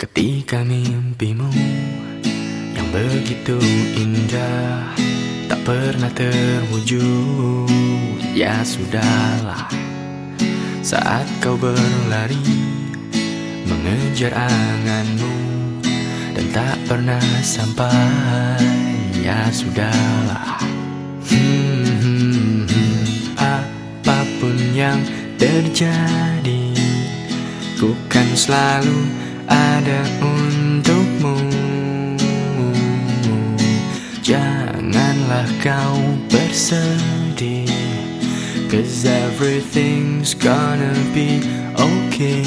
Ketika mimpimu yang begitu indah tak pernah terwujud Ya sudahlah saat kau berlari mengejar anganmu dan tak pernah sampai Ya sudahlah hmm, hmm, hmm. Apa pun yang terjadi Ku kan selalu ada untukmu. Janganlah kau bersedih Cause everything's gonna be okay.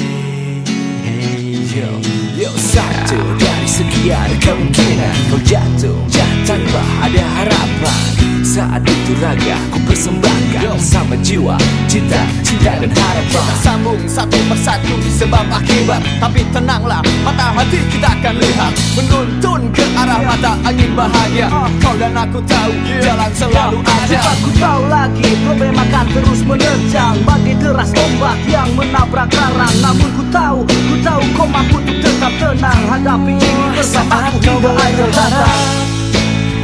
Yo, yo satu dari sekian kemungkinan Kau jatuh. Tanpa ada harapan saat itu raga ku persembahkan Sama jiwa, cinta, cinta dan harapan. Kita sambung satu persatu sebab akibat. Tapi tenanglah, mata hati kita akan lihat. Menuntun ke arah mata angin bahagia. Kau dan aku tahu, jalan selalu ada. Aku tahu lagi, problem akan terus menerjang Bagi deras ombak yang menabrak karang Namun ku tahu, ku tahu kau mampu untuk tetap tenang. Hadapi ini bersamaku hingga akhir datang.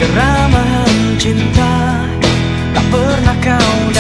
Keramahan Tak pernah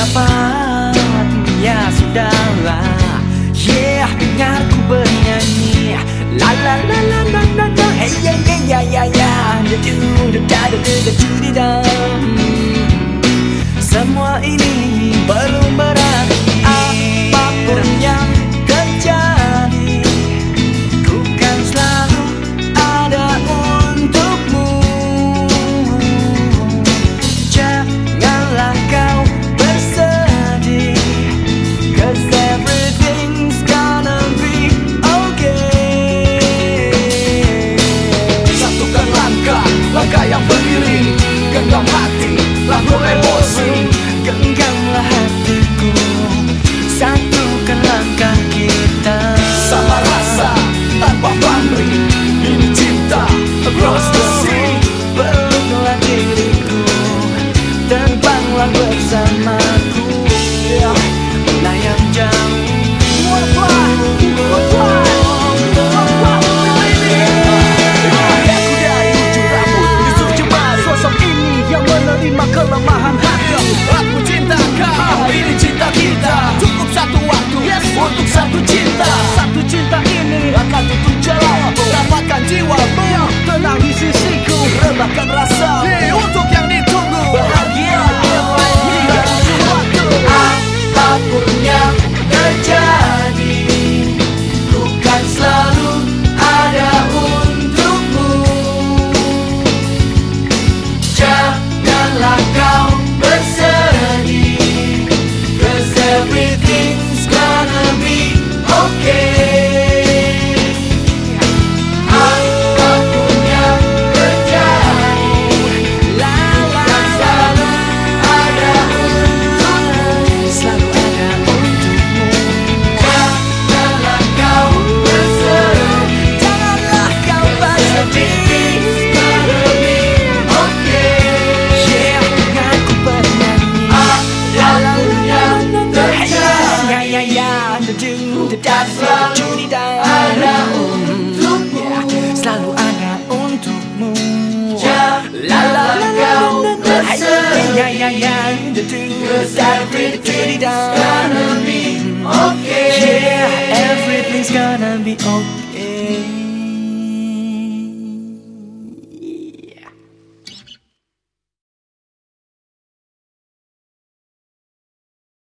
Langkah yang beriring Genggam hati Lalu emosi. Genggamlah hatiku. Satukan langkah kita. Sama rasa Tanpa pamrih Ini cinta Across the sea. jiwamu Tenang di sisiku. Rendahkan rasa ada untukmu Selalu ada untukmu Janganlah kau bersedih Ya ya ya Cause everything's gonna be okay Yeah, everything's gonna be okay